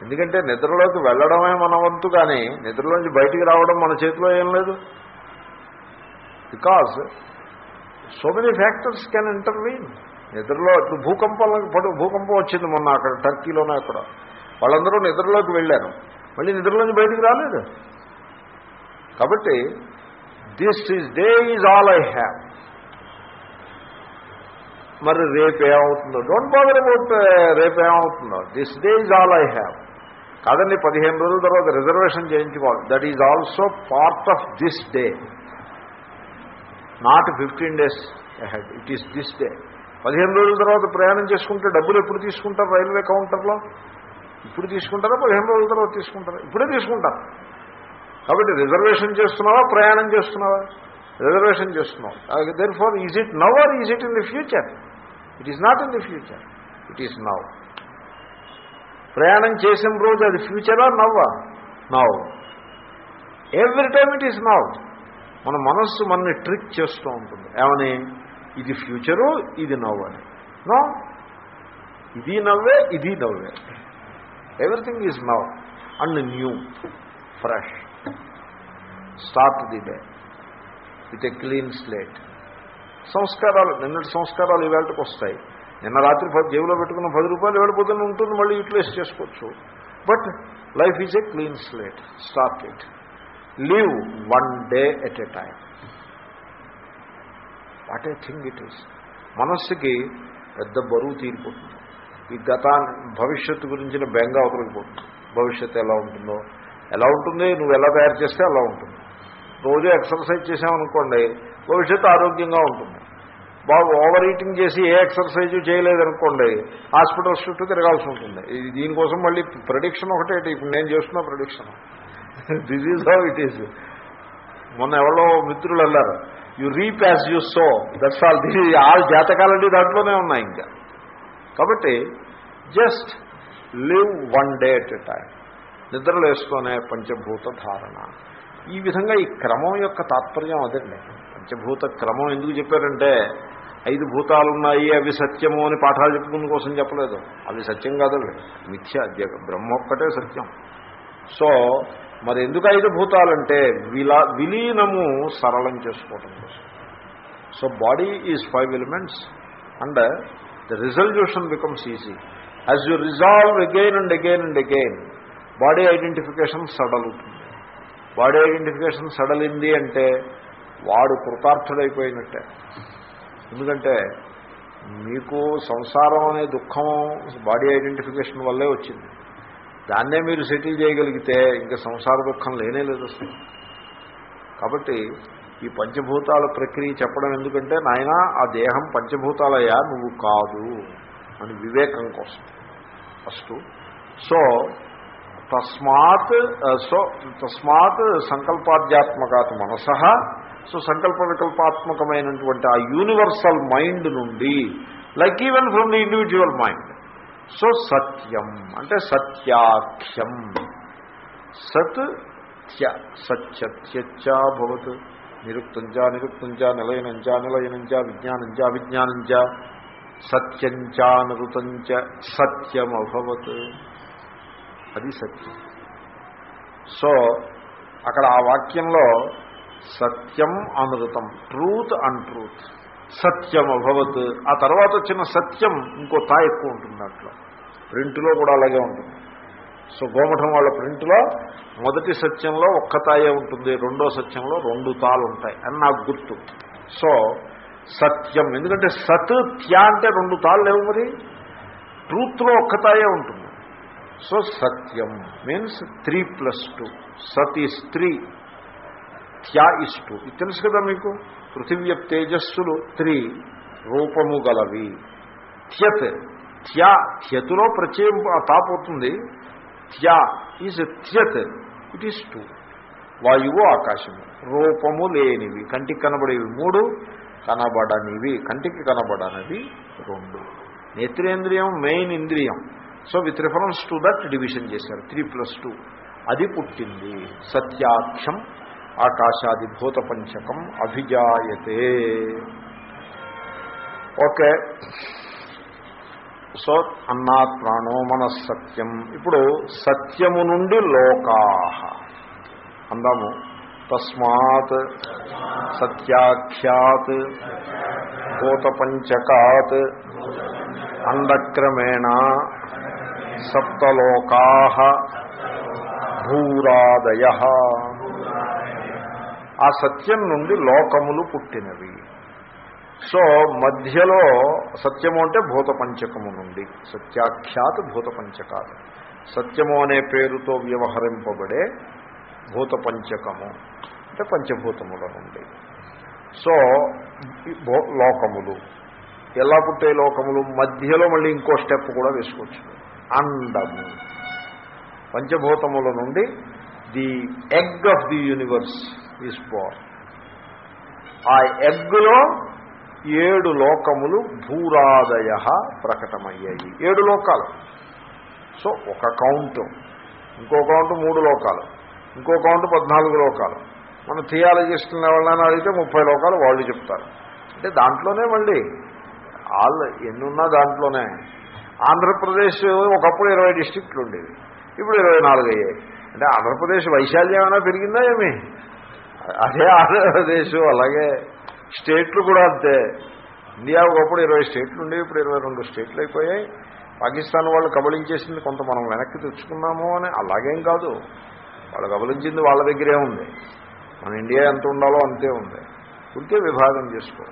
ఎందుకంటే నిద్రలోకి వెళ్ళడమే మన వంతు కానీ నిద్రలోంచి బయటికి రావడం మన చేతిలో ఏం లేదు. Because so many factors can intervene నిద్రలో ఇప్పుడు భూకంపం పడు భూకంపం వచ్చింది మొన్న అక్కడ టర్కీలోనే అక్కడ. వాళ్ళందరూ నిద్రలోకి వెళ్ళారు. మళ్ళీ నిద్రలోంచి బయటికి రాలేదు. కాబట్టి this is day is all I have మరి రేపు ఏమవుతుందో? Don't bother about రేపేమవుతుందో this day is all I have కాదండి పదిహేను రోజుల తర్వాత రిజర్వేషన్ చేయించుకోవాలి. That is also part of this day not fifteen days head it is this day పదిహేను రోజుల తర్వాత ప్రయాణం చేసుకుంటే డబ్బులు ఎప్పుడు తీసుకుంటారు రైల్వే కౌంటర్లో? ఇప్పుడు తీసుకుంటారా? పదిహేను రోజుల తర్వాత తీసుకుంటారా? ఇప్పుడే తీసుకుంటారు. కాబట్టి రిజర్వేషన్ చేస్తున్నావా? ప్రయాణం చేస్తున్నావా? రిజర్వేషన్ చేస్తున్నావు. Therefore is it now or is it in the future it is not in the future it is now ప్రయాణం చేసిన రోజు అది ఫ్యూచరా నవ్వా now every time it is now మన మనస్సు మనని ట్రిక్ చేస్తూ ఉంటుంది. ఏమని? ఇది ఫ్యూచరు ఇది నవ్వు అని. నో ఇది నవ్వే ఇది నవ్వే everything is now and new fresh start the day with a clean slate సంస్కారాలు నిన్నటి సంస్కారాలు ఈవేళకి వస్తాయి. నిన్న రాత్రి జేబులో పెట్టుకున్న పది రూపాయలు ఏడిపోతూనే ఉంటుంది మళ్ళీ యూటిలైజ్ చేసుకోవచ్చు. But life is a clean slate start it live one day at a time what a thing it is మనస్సుకి పెద్ద బరువు తీరిపోతుంది. ఈ గతాన్ని భవిష్యత్తు గురించిన బెంగ అవతలకిపోతుంది భవిష్యత్తు ఎలా ఉంటుందో. ఎలా ఉంటుంది? నువ్వు ఎలా తయారు చేస్తే అలా ఉంటుంది. రోజు ఎక్సర్సైజ్ చేసామనుకోండి భవిష్యత్తు ఆరోగ్యంగా ఉంటుంది. బాగా ఓవర్ ఈటింగ్ చేసి ఏ ఎక్సర్సైజ్ చేయలేదనుకోండి హాస్పిటల్స్ చుట్టూ తిరగాల్సి ఉంటుంది. ఇది దీనికోసం మళ్ళీ ప్రొడిక్షన్ ఒకటే ఇప్పుడు నేను చేస్తున్న prediction this is how it is మొన్న ఎవరో మిత్రులు వెళ్ళారు you reap as you sow that's all this all జాతకాలండి దాంట్లోనే ఉన్నాయి ఇంకా. కాబట్టి just live one day at a time. నిద్రలేస్తూనే పంచభూత ధారణ. ఈ విధంగా ఈ క్రమం యొక్క తాత్పర్యం అదండి పంచభూత క్రమం ఎందుకు చెప్పారంటే ఐదు భూతాలు ఉన్నాయి అవి సత్యము అని పాఠాలు చెప్పుకున్న కోసం చెప్పలేదు. అవి సత్యం కాదండి మిథ్య బ్రహ్మ ఒక్కటే సత్యం. సో మరి ఎందుకు ఐదు భూతాలంటే విలా విలీనము సరళం చేసుకోవటం కోసం. So body is five elements and the resolution becomes easy as you resolve again and again and again body identification అవుతుంది బాడీ ఐడెంటిఫికేషన్ సడలింది అంటే వాడు కృతార్థుడైపోయినట్టే. ఎందుకంటే మీకు సంసారం అనే దుఃఖం బాడీ ఐడెంటిఫికేషన్ వల్లే వచ్చింది. దాన్నే మీరు సెటిల్ చేయగలిగితే ఇంకా సంసార దుఃఖం లేనే లేదు అసలు. కాబట్టి ఈ పంచభూతాల ప్రక్రియ చెప్పడం ఎందుకంటే నాయన ఆ దేహం పంచభూతాలయ్యా నువ్వు కాదు. అని వివేకం కోసం. ఫస్ట్ సో తస్మాత్ uh, సో తస్మాత్ సంకల్పాధ్యాత్మకాత్ మనస. సో సంకల్ప వికల్పాత్మకమైనటువంటి ఆ యూనివర్సల్ మైండ్ నుండి like even from the individual mind so సత్యం అంటే సత్యాఖ్యం సత్ త్య సత్యత్యచ్చా భవత్ నిరుక్తంచ నిరుక్తంచ నిలయనంచ నిలయనంచ విజ్ఞానంచ విజ్ఞానంచ సత్యంచానృతంచ సత్యమభవత్. అది సత్యం. సో అక్కడ ఆ వాక్యంలో సత్యం అనృతం ట్రూత్ అండ్ ట్రూత్. సత్యం అభవత్ ఆ తర్వాత వచ్చిన సత్యం ఇంకో తా ఎక్కువ ఉంటుంది దాంట్లో. ప్రింట్లో కూడా అలాగే ఉంటుంది. సో గోమఠం వాళ్ళ ప్రింట్లో మొదటి సత్యంలో ఒక్క తాయే ఉంటుంది రెండో సత్యంలో రెండు తాలు ఉంటాయి. అని నాకు గుర్తు. సో సత్యం. ఎందుకంటే సత్ త్యా అంటే రెండు తాళ్ళు లేవు మరి. ట్రూత్లో ఒక్క తాయే ఉంటుంది. సో సత్యం మీన్స్ త్రీ ప్లస్ టూ సత్ ఈస్ త్రీ త్యా ఇస్ టూ ఇది తెలుసు కదా మీకు? పృథివ్య తేజస్సులు త్రీ రూపము గలవి. త్యత్. త్యా త్యతులో ప్రత్యయం తాపోతుంది త్యా ఈజ్ త్యత్. ఇట్ ఈస్ టూ వాయువు ఆకాశము. రూపము లేనివి. కంటికి కనబడేవి మూడు. కనబడనివి కంటికి కనబడనివి రెండు. నేత్రేంద్రియం మెయిన్ ఇంద్రియం. So with reference to that division చేశారు. త్రీ ప్లస్ టూ అది పుట్టింది. సత్యాఖ్యం ఆకాశాది భూత పంచకం అభిజాయతే. ఓకే. సో అన్నాత్ ప్రాణో మనస్సత్యం ఇప్పుడు సత్యము నుండి లోకా అందాము. తస్మాత్ సత్యాఖ్యాత్ భూతపంచకాత్ అండక్రమేణ సప్తలోకా భూరాదయ. ఆ సత్యం నుండి లోకములు పుట్టినవి. సో మధ్యలో సత్యము అంటే భూత పంచకము నుండి. సత్యాఖ్యాత్ భూత పంచకాత్ సత్యము అనే పేరుతో వ్యవహరింపబడే భూత పంచకము అంటే పంచభూతముల నుండి. సో భూ- లోకములు. ఎలా పుట్టే లోకములు? మధ్యలో మళ్ళీ ఇంకో స్టెప్ కూడా వేసుకోవచ్చు. అండము పంచభూతముల నుండి the egg of the universe is born ఆ ఎగ్లో ఏడు లోకములు భూరాదయ ప్రకటమయ్యాయి. ఏడు లోకాలు. సో ఒక కౌంట్. ఇంకో కౌంట్ మూడు లోకాలు. ఇంకో కౌంట్ పద్నాలుగు లోకాలు. మన థియాలజిస్టుల ఎవరైనా అడిగితే ముప్పై లోకాలు వాళ్ళు చెప్తారు. అంటే దాంట్లోనే మళ్ళీ ఆల్ ఎన్నున్నా దాంట్లోనే. ఆంధ్రప్రదేశ్ ఒకప్పుడు ఇరవై డిస్టిక్ట్లు ఉండేవి. ఇప్పుడు ఇరవై నాలుగు అయ్యాయి. అంటే ఆంధ్రప్రదేశ్ వైశాల్యం ఏమైనా పెరిగిందా ఏమి? అదే ఆంధ్రప్రదేశ్ అలాగే స్టేట్లు కూడా అంతే. ఇండియా ఒకప్పుడు ఇరవై స్టేట్లు ఉండేవి ఇప్పుడు ఇరవై రెండు స్టేట్లు అయిపోయాయి. పాకిస్తాన్ వాళ్ళు కబలించేసింది కొంత మనం వెనక్కి తెచ్చుకున్నాము అని అలాగేం కాదు. వాళ్ళు గమనించింది వాళ్ళ దగ్గరే ఉంది. మన ఇండియా ఎంత ఉండాలో అంతే ఉంది. ఉంటే విభాగం చేసుకో.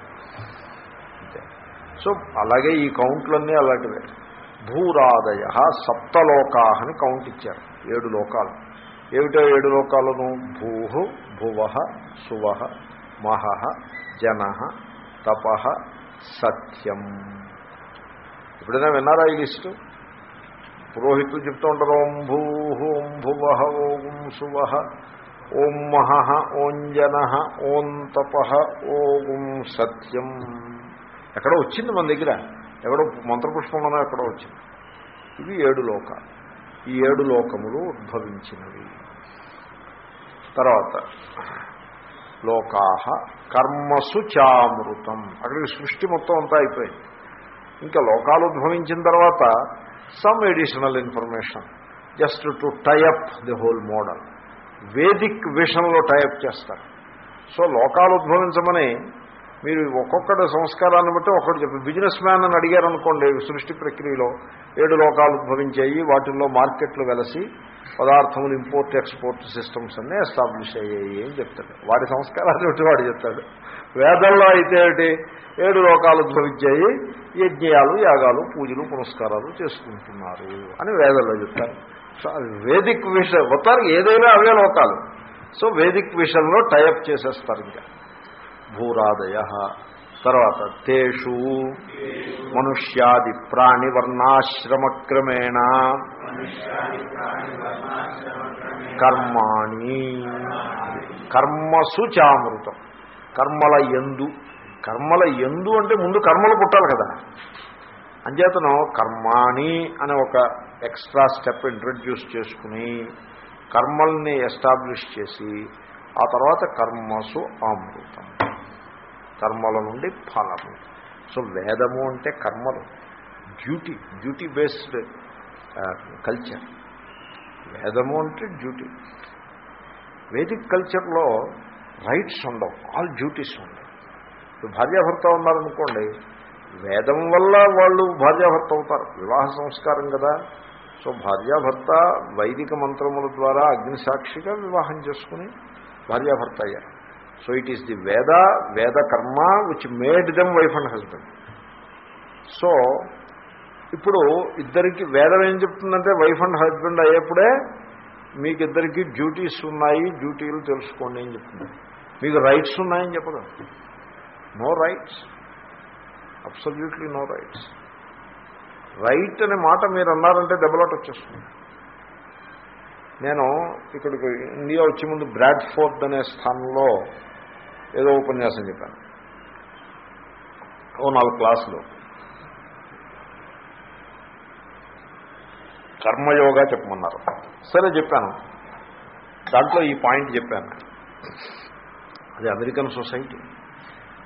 సో అలాగే ఈ కౌంట్లన్నీ అలాంటివే. భూరాదయ సప్తలోకా అని కౌంట్ ఇచ్చారు. ఏడు లోకాలు. ఏమిటో ఏడు లోకాలను? భూ భువ సువ మహ జన తప సత్యం. ఎప్పుడైనా విన్నారా ఈ లిస్టు? పురోహితులు చెప్తూ ఉంటారు ఓం భూ ఓం భువ ఓం సువ ఓం మహ ఓం జన ఓం తప ఓం సత్యం. ఎక్కడో వచ్చింది మన దగ్గర. ఎక్కడో మంత్రపుష్పంలోనో ఎక్కడో వచ్చింది. ఇవి ఏడు లోకాలు. ఈ ఏడు లోకములు ఉద్భవించినవి. తర్వాత లోకా కర్మసు చామృతం. అక్కడికి సృష్టి మొత్తం అంతా అయిపోయింది. ఇంకా లోకాలు ఉద్భవించిన తర్వాత some additional information just to tie up the whole model Vedic విషన్లో tie up చేస్తారు. సో లోకాలు ఉద్భవించమని మీరు ఒక్కొక్కటి సంస్కారాన్ని బట్టి ఒకటి చెప్పి బిజినెస్ మ్యాన్ అని అడిగారు అనుకోండి సృష్టి ప్రక్రియలో. ఏడు లోకాలు ఉద్భవించాయి. వాటిల్లో మార్కెట్లు వెలసి పదార్థములు ఇంపోర్ట్ ఎక్స్పోర్ట్ సిస్టమ్స్ అన్నీ ఎస్టాబ్లిష్ అయ్యాయి అని చెప్తాడు వాడి సంస్కారాన్ని బట్టి వాడు చెప్తాడు. వేదంలో అయితే ఏమిటి? ఏడు లోకాలు ఉద్భవించాయి. యజ్ఞయాలు యాగాలు పూజలు పునస్కారాలు చేసుకుంటున్నారు అని వేదంలో చెప్తారు. సో వేదిక్ విషయం మొత్తానికి ఏదైనా అవే లోకాలు. సో వేదిక్ విషయంలో టైఅప్ చేసేస్తారు ఇంకా. భూరాదయ. తర్వాత తేషు మనుష్యాది ప్రాణివర్ణాశ్రమక్రమేణ కర్మాణి కర్మసు చామృతం. కర్మల ఎందు కర్మల ఎందు అంటే ముందు కర్మలు పుట్టాలి కదా. అంచేతను కర్మాణి అనే ఒక ఎక్స్ట్రా స్టెప్ ఇంట్రడ్యూస్ చేసుకుని కర్మల్ని ఎస్టాబ్లిష్ చేసి ఆ తర్వాత కర్మసు అమృతం. కర్మల నుండి ఫలము. సో వేదము అంటే కర్మలు. Duty duty based culture. వేదము అంటే డ్యూటీ. వేదిక్ కల్చర్లో రైట్స్ ఉండవు ఆల్ డ్యూటీస్ ఉండవు. ఇప్పుడు భార్యాభర్త ఉన్నారనుకోండి వేదం వల్ల వాళ్ళు భార్యాభర్త అవుతారు వివాహ సంస్కారం కదా. సో భార్యాభర్త వైదిక మంత్రముల ద్వారా అగ్నిసాక్షిగా వివాహం చేసుకుని భార్యాభర్త అయ్యారు. So it is the Veda Veda karma which made them wife and husband so ఇప్పుడు ఇద్దరికి వేదం ఏం చెప్తుందంటే వైఫ్ అండ్ హస్బెండ్ అయ్యేప్పుడే మీకు ఇద్దరికి డ్యూటీస్ ఉన్నాయి డ్యూటీలు తెలుసుకోండి అని చెప్తుంది. మీకు రైట్స్ ఉన్నాయని చెప్పదు no rights absolutely no rights right అనే మాట మీరు అన్నారంటే దెబ్బలాట వచ్చేస్తుంది. నేను ఇక్కడికి ఇండియా వచ్చే ముందు బ్రాడ్ఫోర్డ్ అనే స్థానంలో ఏదో ఉపన్యాసం చెప్పాను. ఓ నాలుగు క్లాసులు. కర్మయోగా చెప్పమన్నారు. సరే చెప్పాను. దాంట్లో ఈ పాయింట్ చెప్పాను. అది అమెరికన్ సొసైటీ.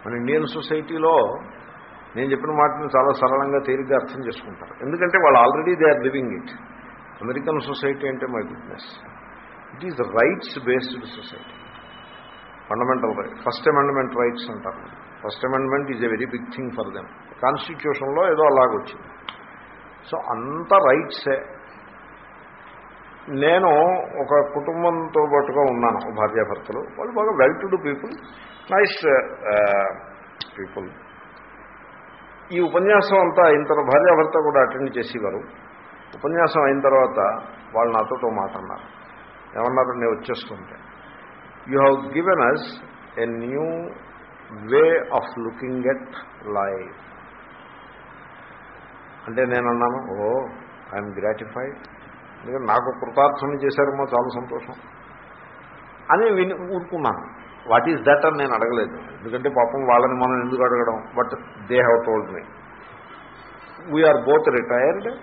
మన ఇండియన్ సొసైటీలో నేను చెప్పిన మాటను చాలా సరళంగా తేలిగ్గా అర్థం చేసుకుంటారు. ఎందుకంటే వాళ్ళు already they are living it American society అంటే my goodness. It is rights based society fundamental right first amendment rights అంటారు. First amendment is a very big thing for them కాన్స్టిట్యూషన్లో ఏదో అలాగొచ్చింది. సో అంత రైట్సే నేను ఒక కుటుంబంతో పాటుగా ఉన్నాను భార్యాభర్తలు. వాళ్ళు బాగా well to do people nice people ఈ ఉపన్యాసం అంతా అయిన తర్వాత భార్యాభర్త కూడా అటెండ్ చేసేవారు. ఉపన్యాసం అయిన తర్వాత వాళ్ళు నాతో మాట అన్నారు. ఏమన్నారు నేను వచ్చేస్తుంటే. You have given us a new way of looking at life అంటే నేను అన్నాను ఓ ఐఎమ్ గ్రాటిఫైడ్ ఎందుకంటే నాకు కృతార్థం చేశారేమో చాలా సంతోషం. అని విని ఊరుకున్నాను. వాట్ ఈజ్ దట్ అని నేను అడగలేదు. ఎందుకంటే పాపం వాళ్ళని మనం ఎందుకు అడగడం? But they have told me we are both retired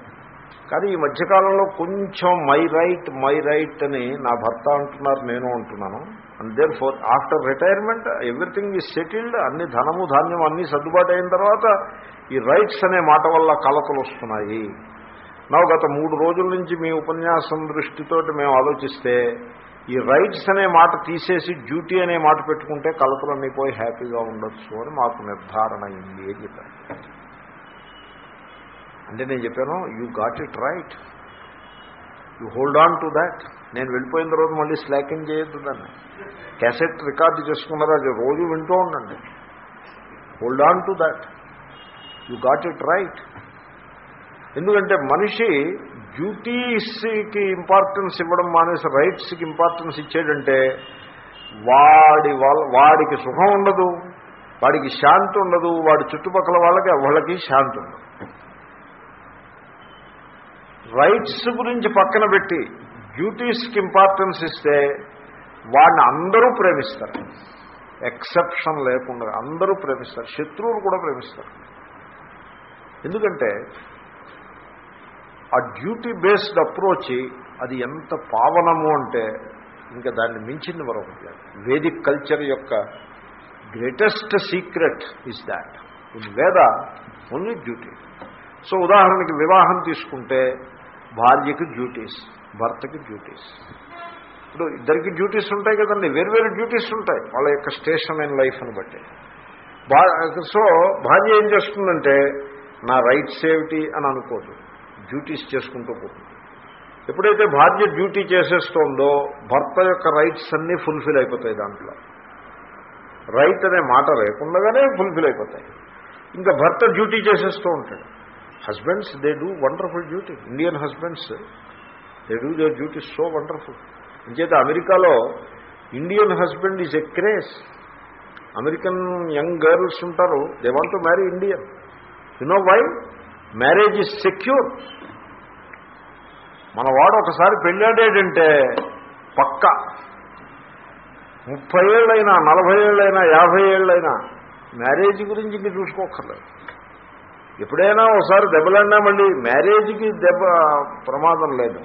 కానీ ఈ మధ్యకాలంలో కొంచెం మై రైట్ మై రైట్ అని నా భర్త అంటున్నారు నేను అంటున్నాను. And therefore after retirement everything is settled అన్ని ధనము ధాన్యం అన్నీ సర్దుబాటు అయిన తర్వాత ఈ రైట్స్ అనే మాట వల్ల కలతలు వస్తున్నాయి. నా గత మూడు రోజుల నుంచి మీ ఉపన్యాసం దృష్టితోటి మేము ఆలోచిస్తే ఈ రైట్స్ అనే మాట తీసేసి డ్యూటీ అనే మాట పెట్టుకుంటే కలతలన్నీ పోయి హ్యాపీగా ఉండొచ్చు అని మాకు నిర్ధారణ అయింది అని చెప్పాను అంటే నేను చెప్పాను you got it right you hold on to that. నేను వెళ్ళిపోయిన తర్వాత మళ్ళీ స్లాకింగ్ చేయొద్దు దాన్ని. క్యాసెట్ రికార్డు చేసుకున్నారా అది రోజు వింటూ ఉండండి. Hold on to that you got it right ఎందుకంటే మనిషి డ్యూటీస్కి ఇంపార్టెన్స్ ఇవ్వడం మానేసి రైట్స్కి ఇంపార్టెన్స్ ఇచ్చేటంటే వాడి వాళ్ళ వాడికి సుఖం ఉండదు వాడికి శాంతి ఉండదు వాడి చుట్టుపక్కల వాళ్ళకి వాళ్ళకి శాంతి ఉండదు. రైట్స్ గురించి పక్కన పెట్టి డ్యూటీస్కి ఇంపార్టెన్స్ ఇస్తే వాడిని అందరూ ప్రేమిస్తారు. ఎక్సెప్షన్ లేకుండా అందరూ ప్రేమిస్తారు. శత్రువులు కూడా ప్రేమిస్తారు. ఎందుకంటే ఆ డ్యూటీ బేస్డ్ అప్రోచ్ అది ఎంత పావనము అంటే ఇంకా దాన్ని మించింది మరొకటి లేదు వేదిక్ కల్చర్ యొక్క greatest secret is that. In Veda only duty. So ఉదాహరణకి వివాహం తీసుకుంటే భార్యకి డ్యూటీస్ భర్తకి డ్యూటీస్. ఇప్పుడు ఇద్దరికి డ్యూటీస్ ఉంటాయి కదండి వేరు వేరు డ్యూటీస్ ఉంటాయి వాళ్ళ యొక్క స్టేషన్ ఇన్ లైఫ్ని బట్టి. బా సో భార్య ఏం చేస్తుందంటే నా రైట్స్ ఏమిటి అని అనుకోదు డ్యూటీస్ చేసుకుంటూ పోతుంది. ఎప్పుడైతే భార్య డ్యూటీ చేసేస్తోందో భర్త యొక్క రైట్స్ అన్నీ ఫుల్ఫిల్ అయిపోతాయి దాంట్లో. రైట్ అనే మాట లేకుండానే ఫుల్ఫిల్ అయిపోతాయి. ఇంకా భర్త డ్యూటీ చేసేస్తూ ఉంటాడు. Husbands they do wonderful duty Indian husbands they do they duty so wonderful అంచేత అమెరికాలో Indian husband is a craze American young girls ఉంటారు they want to marry Indian you know why marriage is secure మన వాడు ఒకసారి పెళ్ళాడేటంటే పక్క. ముప్పై ఏళ్ళైనా నలభై ఏళ్ళైనా యాభై ఏళ్ళైనా మ్యారేజ్ గురించి ఇంక చూసుకోకర్లేదు ఎప్పుడైనా ఒకసారి దెబ్బలాడినా మళ్ళీ మ్యారేజ్కి దెబ్బ ప్రమాదం లేదు.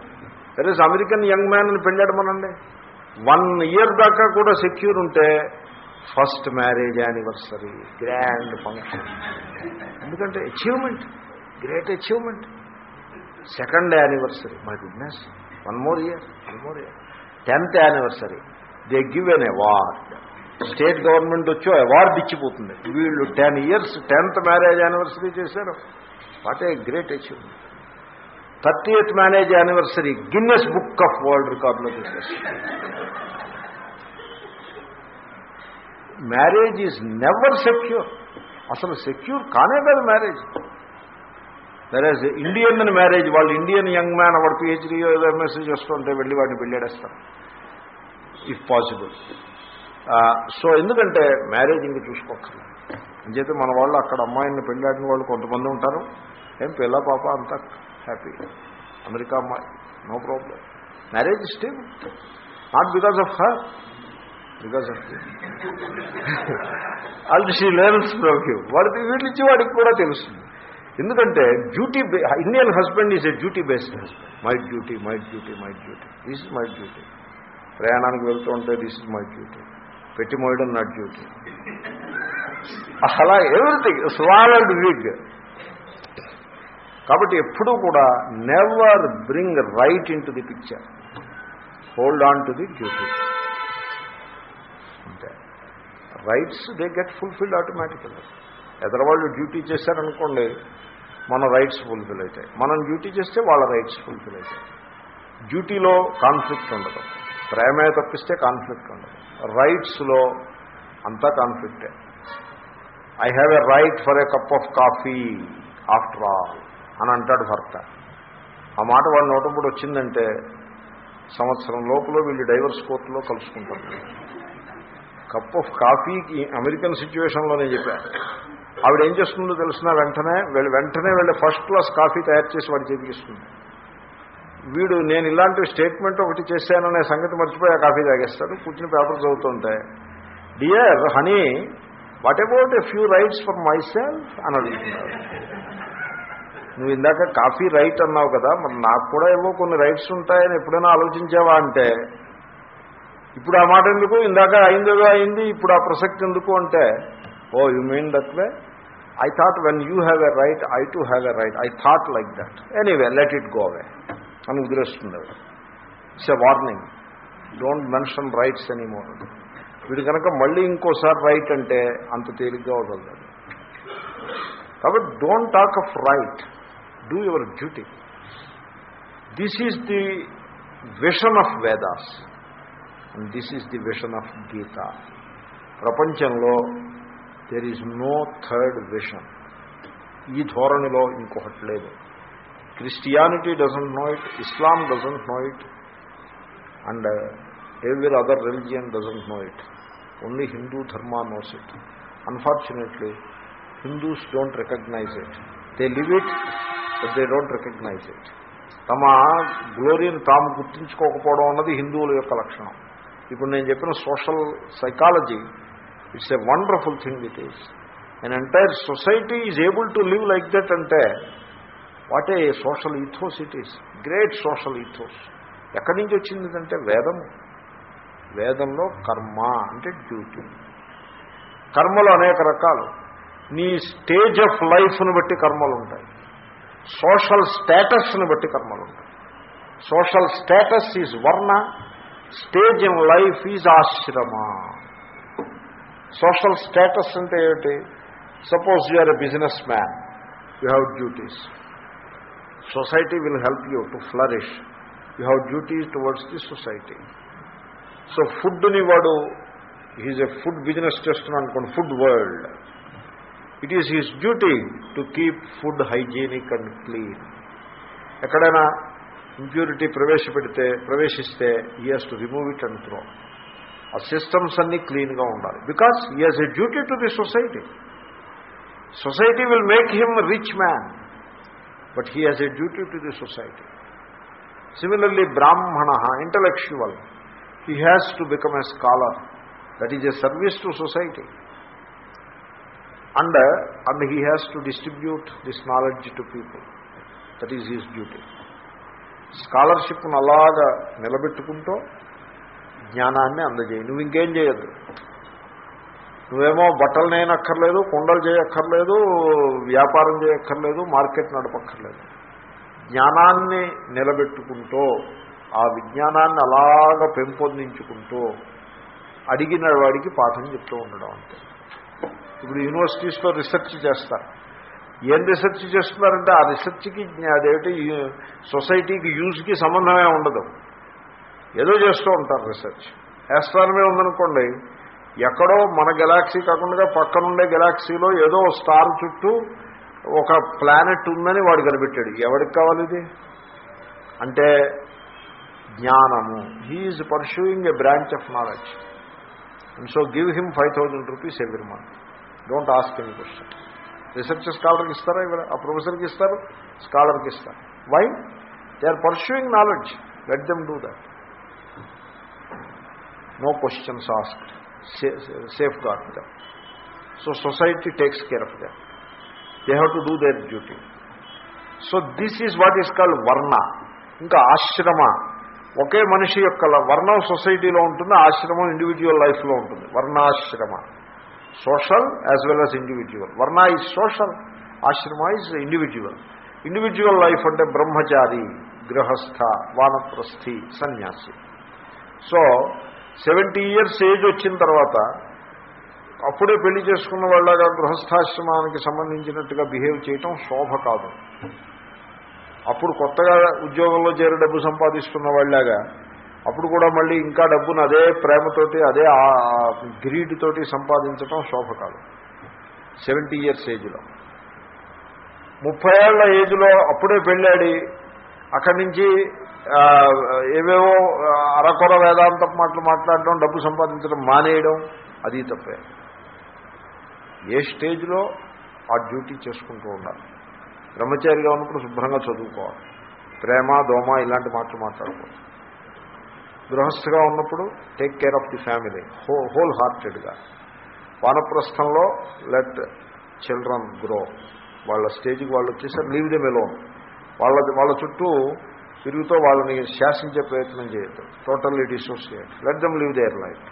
సరే అమెరికన్ యంగ్ మ్యాన్ అని పెళ్ళాడమనండి వన్ ఇయర్ దాకా కూడా సెక్యూర్ ఉంటే first marriage anniversary grand function ఎందుకంటే achievement great achievement second anniversary my goodness one more year one more year tenth anniversary they give an award state government వచ్చి award ఇచ్చిపోతుంది. వీళ్ళు ten years tenth marriage anniversary చేశారు. What a great achievement. Thirty eighth marriage anniversary Guinness book of world రికార్డులో తీసేస్తారు marriage is never secure. అసలు secure కానే కాదు marriage. వెరాజ్ ఇండియన్ మ్యారేజ్ వాళ్ళు ఇండియన్ యంగ్ మ్యాన్ వాడు పిహెచ్డీ ఏదో ఎంఎస్సీ చేస్తుంటే వెళ్ళి వాడిని పెళ్ళాడేస్తారు. ఇఫ్ పాసిబుల్ సో ఎందుకంటే మ్యారేజ్ ఇంక చూసుకోక్కర్లేదు. అంచేతే మన వాళ్ళు అక్కడ అమ్మాయిని పెళ్ళాడిన వాళ్ళు కొంతమంది ఉంటారు. ఏం పిల్ల పాప అంతా హ్యాపీ అమెరికా అమ్మాయి no problem marriage still not because of her because of అది షీ లెర్న్స్ ఫ్రమ్ యూ వాడికి వీటిచ్చి వాడికి కూడా తెలుస్తుంది. ఎందుకంటే duty Indian husband is a duty based husband my duty my duty my duty this is my duty ప్రయాణానికి వెళ్తూ ఉంటే దిస్ ఇస్ మై డ్యూటీ పెట్టి మోయడం నా డ్యూటీ. అలా ఎవ్రీథింగ్ స్వాల్ విగ్ కాబట్టి ఎప్పుడూ కూడా never bring right into the picture. Hold on to the duty. అంతే. Rights they get fulfilled automatically. ఎదరవాళ్ళు duty చేశారనుకోండి మన రైట్స్ ఫుల్ఫిల్ అవుతాయి. మనం డ్యూటీ చేస్తే వాళ్ళ రైట్స్ ఫుల్ఫిల్ అవుతాయి. డ్యూటీలో కాన్ఫ్లిక్ట్ ఉండదు. ప్రేమే తప్పిస్తే కాన్ఫ్లిక్ట్ ఉండదు. రైట్స్లో అంతా కాన్ఫ్లిక్టే I have a right for a cup of coffee after all అని అంటాడు భర్త. ఆ మాట వాడు నోటప్పుడు వచ్చిందంటే సంవత్సరం లోపల వీళ్ళు డైవర్స్ కోర్టులో కలుసుకుంటారు. కప్ ఆఫ్ కాఫీకి అమెరికన్ సిచ్యువేషన్లో నేను చెప్పాను ఆవిడ ఏం చేస్తుందో తెలిసిన వెంటనే వీళ్ళు వెంటనే వెళ్ళి ఫస్ట్ క్లాస్ కాఫీ తయారు చేసి వాడు చేతికిస్తుంది వీడు నేను ఇలాంటి స్టేట్మెంట్ ఒకటి చేశాననే సంగతి మర్చిపోయి ఆ కాఫీ తాగేస్తాడు కూర్చుని పేపర్ చదువుతుంటే. Dear honey what about a few rights for myself అని అడుగుతున్నాడు. నువ్వు ఇందాక కాఫీ రైట్ అన్నావు కదా మరి నాకు కూడా ఏవో కొన్ని రైట్స్ ఉంటాయని ఎప్పుడైనా ఆలోచించావా అంటే? ఇప్పుడు ఆ మాట ఎందుకు? ఇందాక అయిందో అయింది ఇప్పుడు ఆ ప్రసక్తి ఎందుకు? అంటే ఓ you mean that way I thought when you have a right I too have a right I thought like that anyway let it go away అని వదిలేస్తుంది it's a warning don't mention rights anymore వీడు కనుక మళ్ళీ ఇంకోసారి right అంటే అంత తేలిగ్గా వదలదు కాబట్టి don't talk of right do your duty this is the vision of Vedas and this is the vision of Gita ప్రపంచంలో there is no third vision ఈ ధోరణిలో ఇంకొకటి లేదు. Christianity doesn't know it Islam doesn't know it and ever other religion doesn't know it only Hindu dharma knows it unfortunately Hindus don't recognize it they live it but they don't recognize it తమ గ్లోరీని తాము గుర్తించుకోకపోవడం అన్నది హిందువుల యొక్క లక్షణం ఇప్పుడు నేను చెప్పిన social psychology it's a wonderful thing it is and entire society is able to live like that అంటే what a social ethos it is. Great social ethos. ఎక్కడి నుంచి వచ్చింది అంటే వేదము వేదంలో కర్మ అంటే డ్యూటీ. కర్మలు అనేక రకాలు. నీ స్టేజ్ ఆఫ్ లైఫ్ను బట్టి కర్మలు ఉంటాయి. సోషల్ స్టేటస్ను బట్టి కర్మలు ఉంటాయి. Social status is varna stage in life is ashrama. Social status అంటే ఏమిటి? Suppose you are a business man you have duties. society will help you to flourish you have duties towards the society so ఫుడ్ని వాడు he's a food business చేస్తున్నాడు అనుకోండి food world it is his duty to keep food hygienic and clean ఎక్కడైనా impurity ప్రవేశపెడితే ప్రవేశిస్తే he has to remove it and throw ఆ systems అన్నీ క్లీన్గా ఉండాలి because he has a duty to the society society will make him rich man But he has a duty to the society similarly Brahmana intellectual he has to become a scholar that is a service to society and and he has to distribute this knowledge to people that is his duty స్కాలర్షిప్ను అలాగా నిలబెట్టుకుంటూ జ్ఞానాన్ని అందజేయి నువ్వు ఇంకేం చేయొద్దు నువ్వేమో బట్టలు నేనక్కర్లేదు కుండలు చేయక్కర్లేదు వ్యాపారం చేయక్కర్లేదు మార్కెట్ నడపక్కర్లేదు. జ్ఞానాన్ని నిలబెట్టుకుంటూ ఆ విజ్ఞానాన్ని అలాగ పెంపొందించుకుంటూ అడిగిన వాడికి పాఠం చెప్తూ ఉండడం అంతే. ఇప్పుడు యూనివర్సిటీస్లో రీసెర్చ్ చేస్తారు. ఏం రీసెర్చ్ చేస్తున్నారంటే ఆ రీసెర్చ్కి అదేమిటి సొసైటీకి యూజ్కి సంబంధమే ఉండదు. ఏదో చేస్తూ ఉంటారు రీసెర్చ్. ఆస్ట్రానమీ ఉందనుకోండి ఎక్కడో మన గెలాక్సీ కాకుండా పక్కనుండే గెలాక్సీలో ఏదో స్టార్ చుట్టూ ఒక ప్లానెట్ ఉందని వాడు కనిపెట్టాడు. ఎవరికి కావాలి ఇది? అంటే జ్ఞానము. He is pursuing a branch of knowledge and so give him five thousand rupees every month don't ask any question research స్కాలర్కి ఇస్తారా? ఇవ్వరా? ఆ ప్రొఫెసర్కి ఇస్తారు? స్కాలర్కి ఇస్తారు. Why they are pursuing knowledge let them do that no questions asked safeguard them so society takes care of them they have to do their duty. So this is what is called varna. ఇంకా ఆశ్రమ. ఒకే మనిషి యొక్క వర్ణం సొసైటీలో ఉంటుంది ఆశ్రమం individual లైఫ్లో ఉంటుంది. వర్ణాశ్రమ. Social as well as individual varna is social ashrama is individual individual life అంటే బ్రహ్మచారి గృహస్థ వానప్రస్థి సన్యాసి. సో సెవెంటీ ఇయర్స్ ఏజ్ వచ్చిన తర్వాత అప్పుడే పెళ్ళి చేసుకున్న వాళ్ళగా గృహస్థాశ్రమానికి సంబంధించినట్టుగా బిహేవ్ చేయటం శోభ కాదు. అప్పుడు కొత్తగా ఉద్యోగంలో చేరి డబ్బు సంపాదిస్తున్న వాళ్ళలాగా అప్పుడు కూడా మళ్ళీ ఇంకా డబ్బును అదే ప్రేమతోటి అదే గ్రీడ్తోటి సంపాదించటం శోభ కాదు. సెవెంటీ ఇయర్స్ ఏజ్లో. ముప్పై ఏళ్ళ ఏజ్లో అప్పుడే పెళ్ళాడి అక్కడి నుంచి ఏవేవో అరకొర వేదాంత మాటలు మాట్లాడడం డబ్బు సంపాదించడం మానేయడం అది తప్పే. ఏ స్టేజ్లో ఆ డ్యూటీ చేసుకుంటూ ఉండాలి. బ్రహ్మచారిగా ఉన్నప్పుడు శుభ్రంగా చదువుకోవాలి. ప్రేమ దోమ ఇలాంటి మాటలు మాట్లాడకూడదు. గృహస్థగా ఉన్నప్పుడు take care of the family ho whole హార్టెడ్గా వానప్రస్థంలో లెట్ చిల్డ్రన్ గ్రో వాళ్ళ స్టేజ్కి వాళ్ళు వచ్చేసరి లీవ్ దెమ్ ఎలోన్ వాళ్ళ వాళ్ళ చుట్టూ తిరుగుతూ వాళ్ళని శాసించే ప్రయత్నం చేయొద్దు. Totally dissociate let them live their life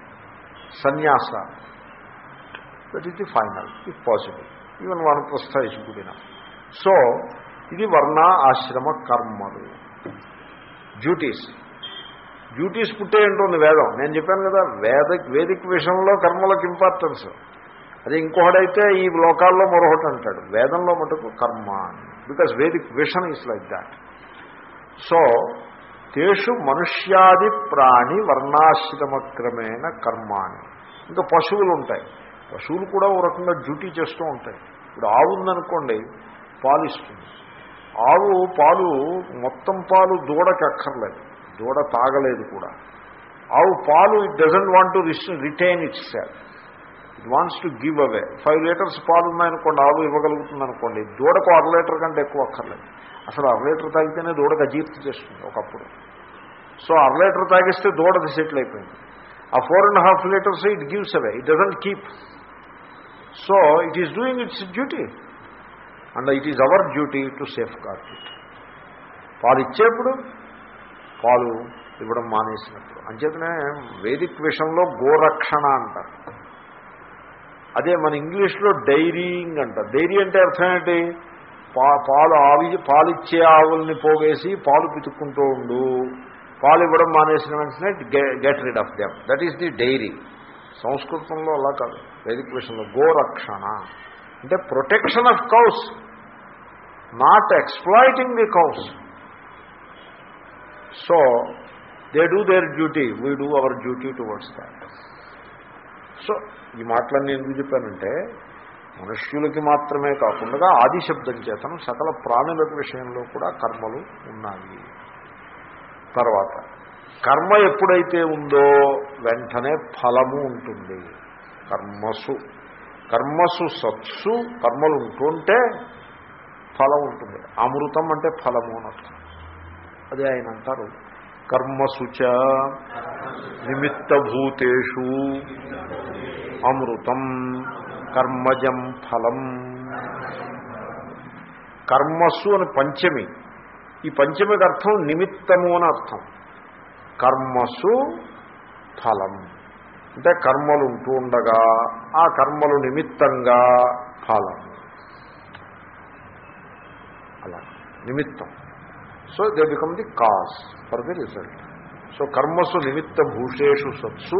sannyasa. That is the final if possible even vanaprastha is so ఇది వర్ణ ఆశ్రమ కర్మలు. డ్యూటీస్ డ్యూటీస్ పుట్టే ఉంటుంది వేదం. నేను చెప్పాను కదా వేద వేదిక విషయంలో కర్మలకు ఇంపార్టెన్స్ అదే ఇంకొకడైతే ఈ లోకాల్లో మరొకటి అంటాడు. వేదంలో మటుకు కర్మ because Vedic vision is like that so తేషు మనుష్యాది ప్రాణి వర్ణాశ్రమక్రమేణ కర్మాణి. ఇంకా పశువులు ఉంటాయి పశువులు కూడా ఓ రకంగా డ్యూటీ చేస్తూ ఉంటాయి. ఇప్పుడు ఆవు ఉందనుకోండి పాలు ఇస్తుంది ఆవు పాలు మొత్తం పాలు దూడకి అక్కర్లేదు. దూడ తాగలేదు కూడా. ఆవు పాలు it doesn't want to retain itself it wants to give away. Five litres పాలు ఉన్నాయనుకోండి ఆవు ఇవ్వగలుగుతుంది అనుకోండి దూడకు అర లీటర్ కంటే ఎక్కువ అక్కర్లేదు. అసలు అర లీటర్ తాగితేనే దూడకు అజీర్తి చేస్తుంది ఒకప్పుడు. సో అర లీటర్ తాగిస్తే దూడది సెటిల్ అయిపోయింది. ఆ four and half litres it gives away it doesn't keep. So it is doing its duty. And it is our duty to safeguard. It పాలు ఇచ్చేప్పుడు పాలు ఇవ్వడం మానేసినప్పుడు. అంచేతనే వేదిక్ విషయంలో గోరక్షణ అంటారు. అదే మన ఇంగ్లీష్లో డైరీంగ్ అంట. డైరీ అంటే అర్థం ఏంటి? పా పాలు ఆవి పాలిచ్చే ఆవుల్ని పోగేసి పాలు పితుక్కుంటూ ఉండు. పాలు ఇవ్వడం మానేసిన వెంటనే get rid of them that is the dairy సంస్కృతంలో అలా కాదు. వేదిక విషయంలో గోరక్షణ. అంటే protection of cows not exploiting the cows so they do their duty we do our duty towards that so ఈ మాటలన్నీ ఎందుకు చెప్పానంటే మనుష్యులకి మాత్రమే కాకుండా ఆదిశబ్దం చేతను సకల ప్రాణుల విషయంలో కూడా కర్మలు ఉన్నాయి. తర్వాత కర్మ ఎప్పుడైతే ఉందో వెంటనే ఫలము ఉంటుంది. కర్మసు. కర్మసు సత్సు కర్మలు ఉంటుంటే ఫలం ఉంటుంది. అమృతం అంటే ఫలము అని అర్థం. అదే ఆయన అంటారు. కర్మసుచ నిమిత్తభూతేషు అమృతం కర్మజం ఫలం కర్మస్సు అని పంచమి. ఈ పంచమికి అర్థం నిమిత్తము అని అర్థం. కర్మసు ఫలం. అంటే కర్మలు ఉంటూ ఉండగా ఆ కర్మలు నిమిత్తంగా ఫలం. అలా. నిమిత్తం. So they become the cause for the result so కర్మసు నిమిత్త భూషేషు సత్సు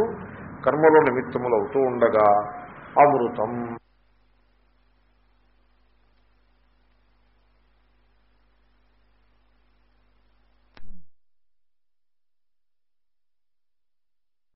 కర్మలో నిమిత్తములు అవుతూ ఉండగా అమృతం